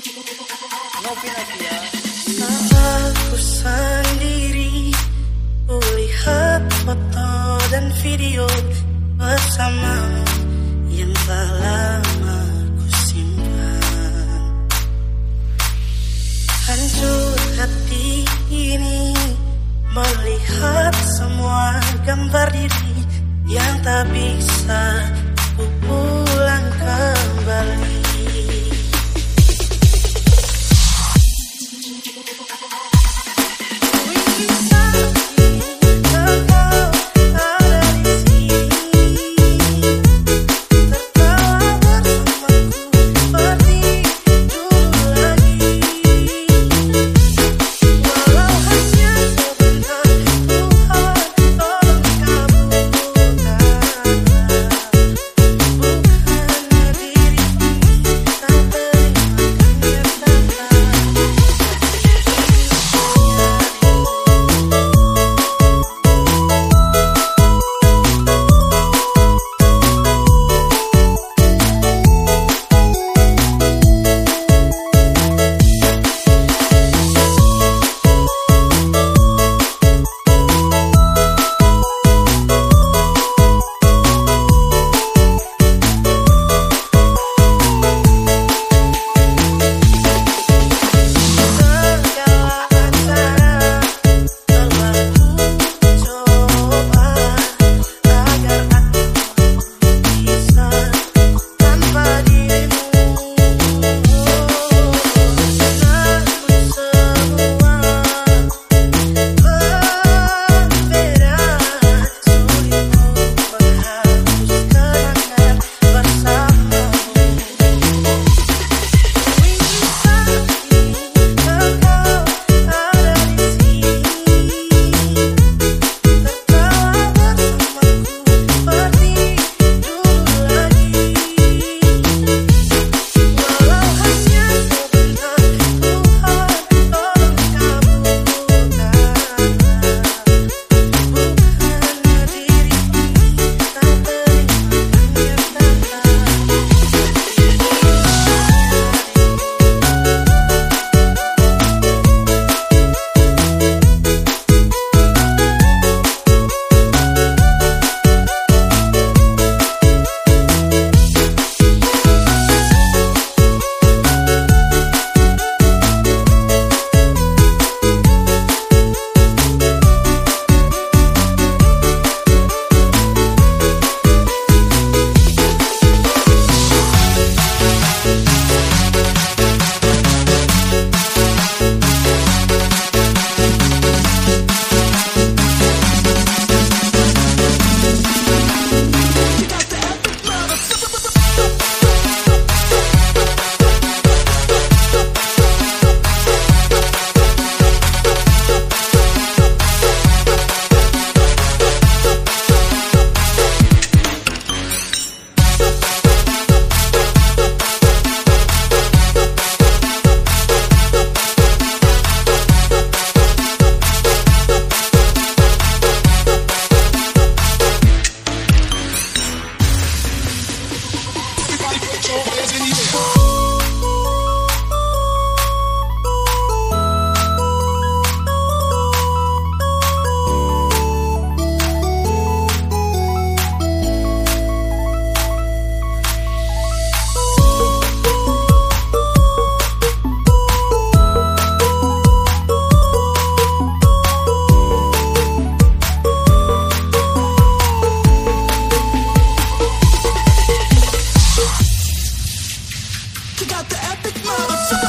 Aku sendiri Kulihat foto dan video bersamamu Yang telah lama ku simpan? Hancur hati ini Melihat semua gambar diri Yang tak bisa ku pulang kembali got the epic model.